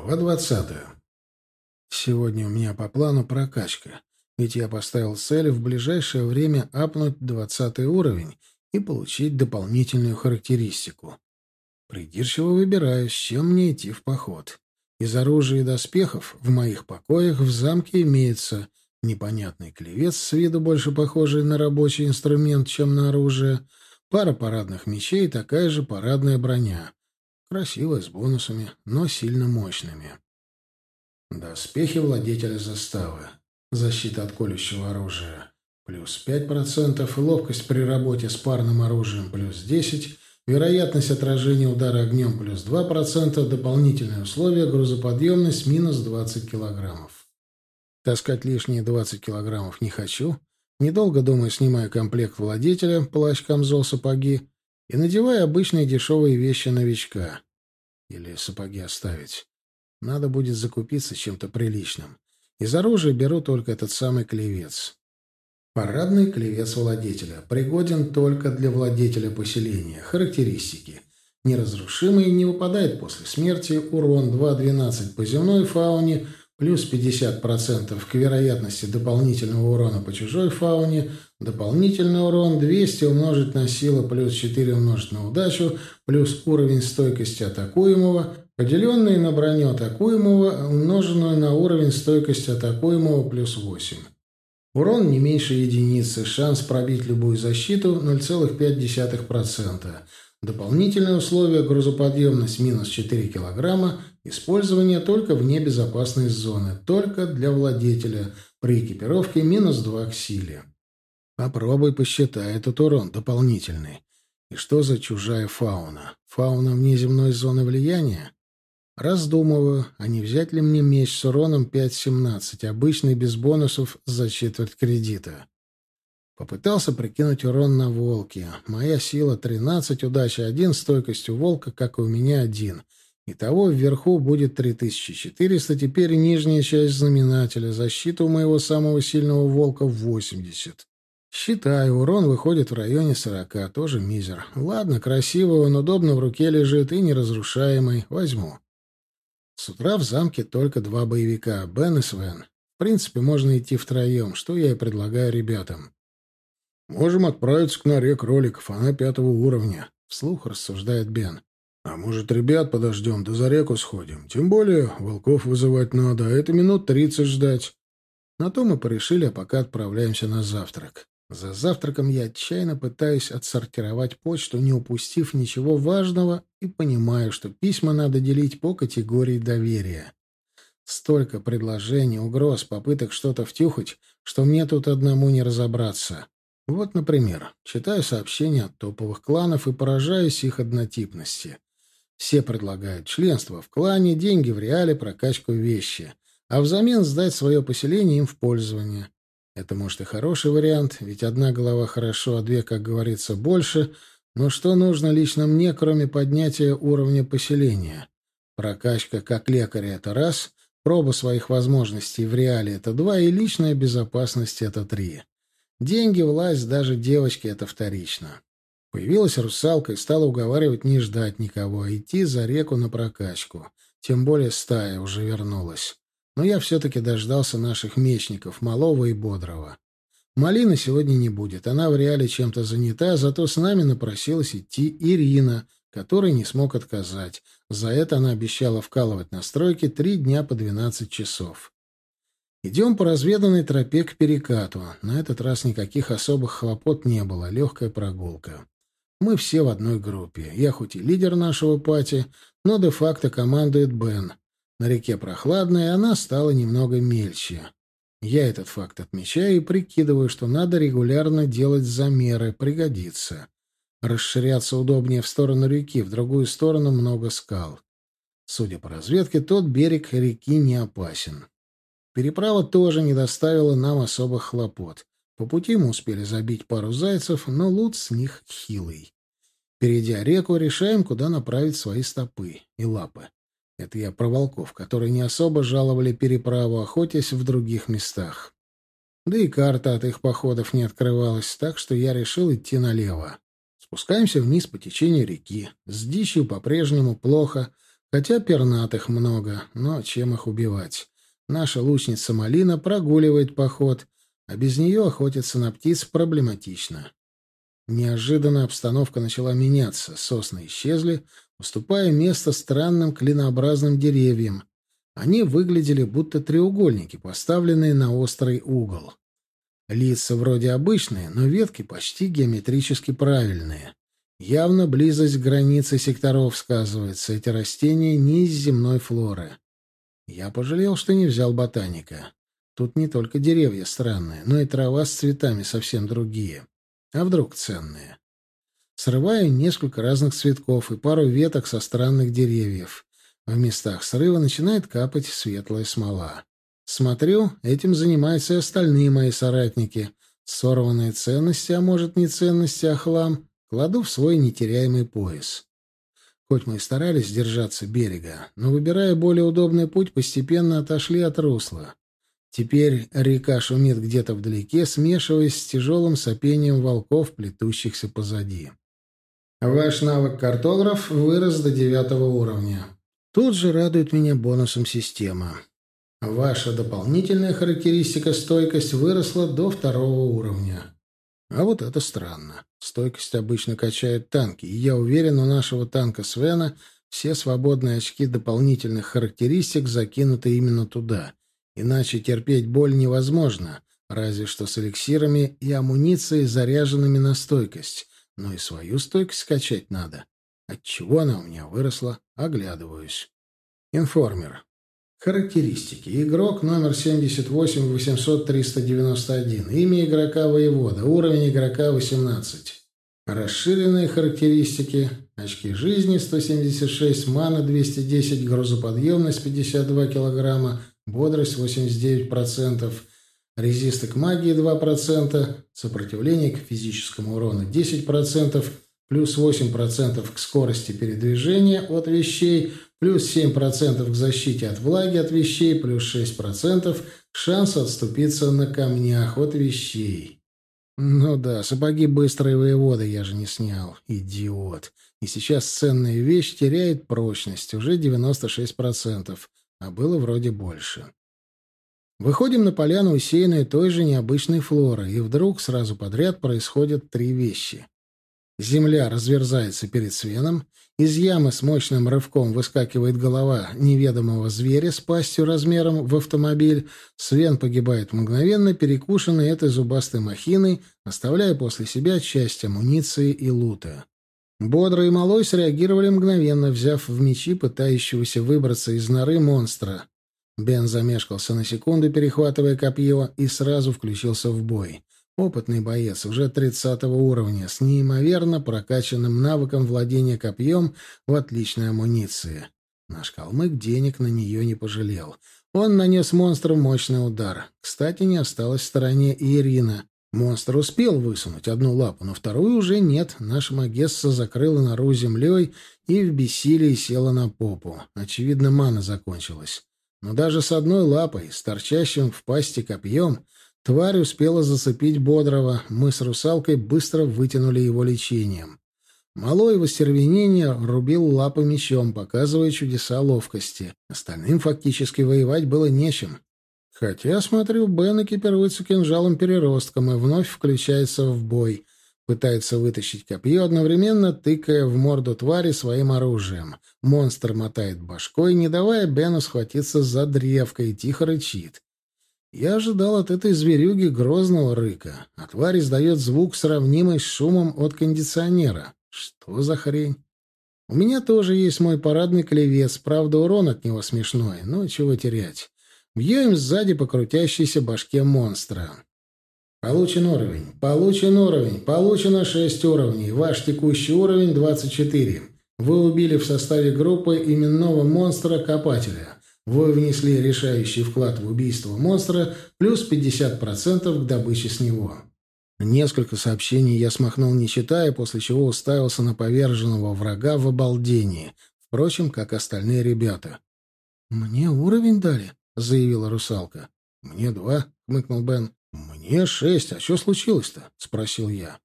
Глава двадцатая. Сегодня у меня по плану прокачка, ведь я поставил цель в ближайшее время апнуть двадцатый уровень и получить дополнительную характеристику. Придирчиво выбираю, с чем мне идти в поход. Из оружия и доспехов в моих покоях в замке имеется непонятный клевец с виду больше похожий на рабочий инструмент, чем на оружие, пара парадных мечей и такая же парадная броня. Красивая, с бонусами, но сильно мощными. Доспехи владетеля заставы. Защита от колющего оружия. Плюс 5%. Ловкость при работе с парным оружием. Плюс 10%. Вероятность отражения удара огнем. Плюс 2%. Дополнительные условия. Грузоподъемность. Минус 20 килограммов. Таскать лишние 20 килограммов не хочу. Недолго думая, снимаю комплект владетеля, плащ, камзол, сапоги и надеваю обычные дешевые вещи новичка. Или сапоги оставить. Надо будет закупиться чем-то приличным. Из оружия беру только этот самый клевец. Парадный клевец владетеля. Пригоден только для владетеля поселения. Характеристики. Неразрушимый, не выпадает после смерти. Урон 2.12 по земной фауне – плюс 50% к вероятности дополнительного урона по чужой фауне, дополнительный урон 200 умножить на силу плюс 4 умножить на удачу, плюс уровень стойкости атакуемого, поделенный на броню атакуемого, умноженную на уровень стойкости атакуемого плюс 8. Урон не меньше единицы, шанс пробить любую защиту 0,5%. Дополнительное условие грузоподъемность минус 4 килограмма Использование только вне безопасной зоны, только для владетеля, при экипировке минус 2 к силе. Попробуй посчитай этот урон дополнительный. И что за чужая фауна? Фауна вне земной зоны влияния? Раздумываю, а не взять ли мне меч с уроном 5.17, обычный без бонусов за четверть кредита. Попытался прикинуть урон на волке. Моя сила 13, удача 1, стойкость у волка, как и у меня, один — Итого вверху будет 3400, теперь нижняя часть знаменателя, защита у моего самого сильного волка 80. Считаю, урон выходит в районе 40, тоже мизер. Ладно, красиво, он удобно в руке лежит и неразрушаемый. Возьму. С утра в замке только два боевика, Бен и Свен. В принципе, можно идти втроем, что я и предлагаю ребятам. «Можем отправиться к норе кроликов, она пятого уровня», — вслух рассуждает Бен. А может, ребят подождем, да за реку сходим? Тем более, волков вызывать надо, а это минут тридцать ждать. На то мы порешили, а пока отправляемся на завтрак. За завтраком я отчаянно пытаюсь отсортировать почту, не упустив ничего важного, и понимаю, что письма надо делить по категории доверия. Столько предложений, угроз, попыток что-то втюхать, что мне тут одному не разобраться. Вот, например, читаю сообщения от топовых кланов и поражаюсь их однотипности. Все предлагают членство в клане, деньги в реале, прокачку вещи, а взамен сдать свое поселение им в пользование. Это, может, и хороший вариант, ведь одна голова хорошо, а две, как говорится, больше. Но что нужно лично мне, кроме поднятия уровня поселения? Прокачка как лекаря — это раз, проба своих возможностей в реале — это два, и личная безопасность — это три. Деньги, власть, даже девочки — это вторично. Появилась русалка и стала уговаривать не ждать никого, а идти за реку на прокачку. Тем более стая уже вернулась. Но я все-таки дождался наших мечников, малого и бодрого. Малины сегодня не будет, она в реале чем-то занята, зато с нами напросилась идти Ирина, которой не смог отказать. За это она обещала вкалывать на стройке три дня по двенадцать часов. Идем по разведанной тропе к перекату. На этот раз никаких особых хлопот не было, легкая прогулка. Мы все в одной группе. Я хоть и лидер нашего пати, но де-факто командует Бен. На реке прохладно, и она стала немного мельче. Я этот факт отмечаю и прикидываю, что надо регулярно делать замеры, пригодится. Расширяться удобнее в сторону реки, в другую сторону много скал. Судя по разведке, тот берег реки не опасен. Переправа тоже не доставила нам особых хлопот. По пути мы успели забить пару зайцев, но лут с них хилый. Перейдя реку, решаем, куда направить свои стопы и лапы. Это я про волков, которые не особо жаловали переправу, охотясь в других местах. Да и карта от их походов не открывалась, так что я решил идти налево. Спускаемся вниз по течению реки. С дичью по-прежнему плохо, Хотя пернатых много, но чем их убивать? Наша лучница Малина прогуливает поход, а без нее охотиться на птиц проблематично. Неожиданно обстановка начала меняться, сосны исчезли, уступая место странным клинообразным деревьям. Они выглядели будто треугольники, поставленные на острый угол. Лица вроде обычные, но ветки почти геометрически правильные. Явно близость к границе секторов сказывается. Эти растения не из земной флоры. Я пожалел, что не взял ботаника. Тут не только деревья странные, но и трава с цветами совсем другие. А вдруг ценные? Срываю несколько разных цветков и пару веток со странных деревьев. В местах срыва начинает капать светлая смола. Смотрю, этим занимаются и остальные мои соратники. Сорванные ценности, а может не ценности, а хлам, кладу в свой нетеряемый пояс. Хоть мы и старались держаться берега, но, выбирая более удобный путь, постепенно отошли от русла. Теперь река шумит где-то вдалеке, смешиваясь с тяжелым сопением волков, плетущихся позади. Ваш навык картограф вырос до девятого уровня. Тут же радует меня бонусом система. Ваша дополнительная характеристика стойкость выросла до второго уровня. А вот это странно. Стойкость обычно качают танки, и я уверен, у нашего танка Свена все свободные очки дополнительных характеристик закинуты именно туда. Иначе терпеть боль невозможно, разве что с эликсирами и амуницией, заряженными на стойкость. Но и свою стойкость качать надо. Отчего она у меня выросла, оглядываюсь. Информер. Характеристики. Игрок номер 78-800-391. Имя игрока воевода. Уровень игрока 18. Расширенные характеристики. Очки жизни 176, мана 210, грузоподъемность 52 килограмма, бодрость 89%, резисты к магии 2%, сопротивление к физическому урону 10%, плюс 8% к скорости передвижения от вещей, плюс 7% к защите от влаги от вещей, плюс 6% к шансу отступиться на камнях от вещей. Ну да, сапоги быстрые воеводы я же не снял. Идиот. И сейчас ценная вещь теряет прочность, уже 96%, а было вроде больше. Выходим на поляну, усеянную той же необычной флорой, и вдруг сразу подряд происходят три вещи. Земля разверзается перед Свеном, из ямы с мощным рывком выскакивает голова неведомого зверя с пастью размером в автомобиль. Свен погибает мгновенно, перекушенный этой зубастой махиной, оставляя после себя часть амуниции и лута. Бодро и Малой среагировали мгновенно, взяв в мечи пытающегося выбраться из норы монстра. Бен замешкался на секунду, перехватывая копье, и сразу включился в бой. Опытный боец, уже 30 уровня, с неимоверно прокачанным навыком владения копьем в отличной амуниции. Наш калмык денег на нее не пожалел. Он нанес монстру мощный удар. Кстати, не осталась в стороне и Ирина. Монстр успел высунуть одну лапу, но вторую уже нет. Наша Магесса закрыла нору землей и в бессилии села на попу. Очевидно, мана закончилась. Но даже с одной лапой, с торчащим в пасти копьем, Тварь успела зацепить Бодрого. Мы с русалкой быстро вытянули его лечением. Малой в остервенении рубил лапы мечом, показывая чудеса ловкости. Остальным фактически воевать было нечем. Хотя, смотрю, Бен экипируется кинжалом-переростком и вновь включается в бой. Пытается вытащить копье, одновременно тыкая в морду твари своим оружием. Монстр мотает башкой, не давая Бену схватиться за древко, и тихо рычит. Я ожидал от этой зверюги грозного рыка, а тварь издает звук, сравнимый с шумом от кондиционера. Что за хрень? У меня тоже есть мой парадный клевец, правда, урон от него смешной, но чего терять. Бьем сзади по крутящейся башке монстра. Получен уровень. Получен уровень. Получено 6 уровней. Ваш текущий уровень 24. Вы убили в составе группы именного монстра-копателя. Вы внесли решающий вклад в убийство монстра плюс 50% к добыче с него. Несколько сообщений я смахнул не читая, после чего уставился на поверженного врага в обалдении. Впрочем, как остальные ребята. «Мне уровень дали?» — заявила русалка. «Мне два», — хмыкнул Бен. «Мне шесть. А что случилось-то?» — спросил я.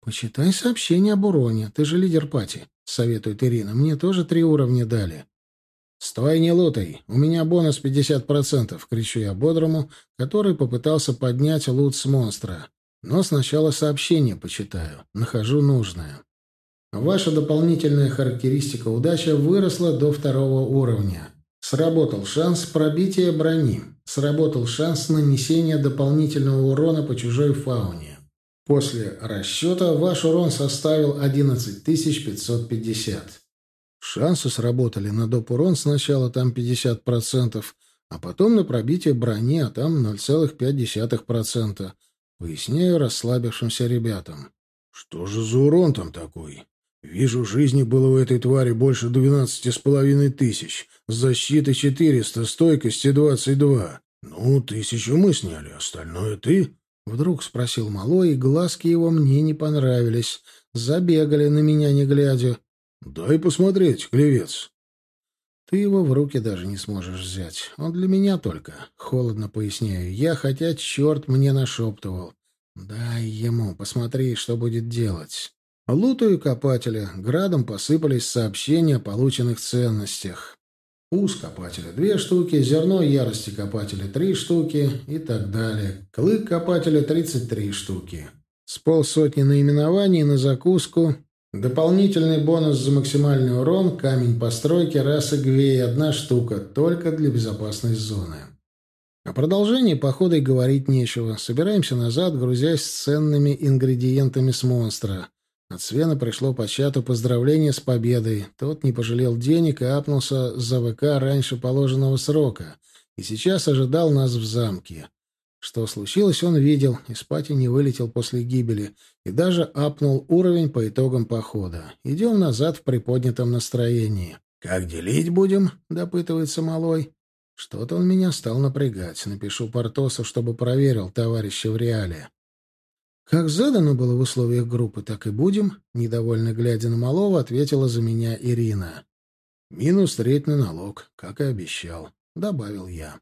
«Почитай сообщение об уроне. Ты же лидер пати», — советует Ирина. «Мне тоже три уровня дали». «Стой, не лутай! У меня бонус 50%!» — кричу я бодрому, который попытался поднять лут с монстра. Но сначала сообщение почитаю. Нахожу нужное. Ваша дополнительная характеристика удача выросла до второго уровня. Сработал шанс пробития брони. Сработал шанс нанесения дополнительного урона по чужой фауне. После расчета ваш урон составил 11550. Шансы сработали на доп. урон сначала там 50%, а потом на пробитие брони, а там 0,5%. Поясняю расслабившимся ребятам. Что же за урон там такой? Вижу, жизни было у этой твари больше двенадцати с половиной тысяч. Защиты четыреста, стойкости двадцать два. Ну, тысячу мы сняли, остальное ты? Вдруг спросил Малой, и глазки его мне не понравились. Забегали на меня, не глядя. «Дай посмотреть, клевец». «Ты его в руки даже не сможешь взять. Он для меня только», — холодно поясняю я, хотя черт мне нашептывал. «Дай ему, посмотри, что будет делать». Лутаю копателя, градом посыпались сообщения о полученных ценностях. Ус копателя — две штуки, зерно ярости копателя — три штуки и так далее. Клык копателя — тридцать три штуки. С полсотни наименований на закуску Дополнительный бонус за максимальный урон, камень постройки, расы Гвей, одна штука, только для безопасной зоны. О продолжении похода и говорить нечего. Собираемся назад, грузясь ценными ингредиентами с монстра. От Свена пришло по чату поздравление с победой. Тот не пожалел денег и апнулся за ВК раньше положенного срока. И сейчас ожидал нас в замке. Что случилось, он видел, и спать не вылетел после гибели, и даже апнул уровень по итогам похода. Идем назад в приподнятом настроении. «Как делить будем?» — допытывается малой. Что-то он меня стал напрягать. Напишу Портосу, чтобы проверил товарища в реале. «Как задано было в условиях группы, так и будем», — недовольно глядя на малого, ответила за меня Ирина. «Минус треть на налог, как и обещал», — добавил я.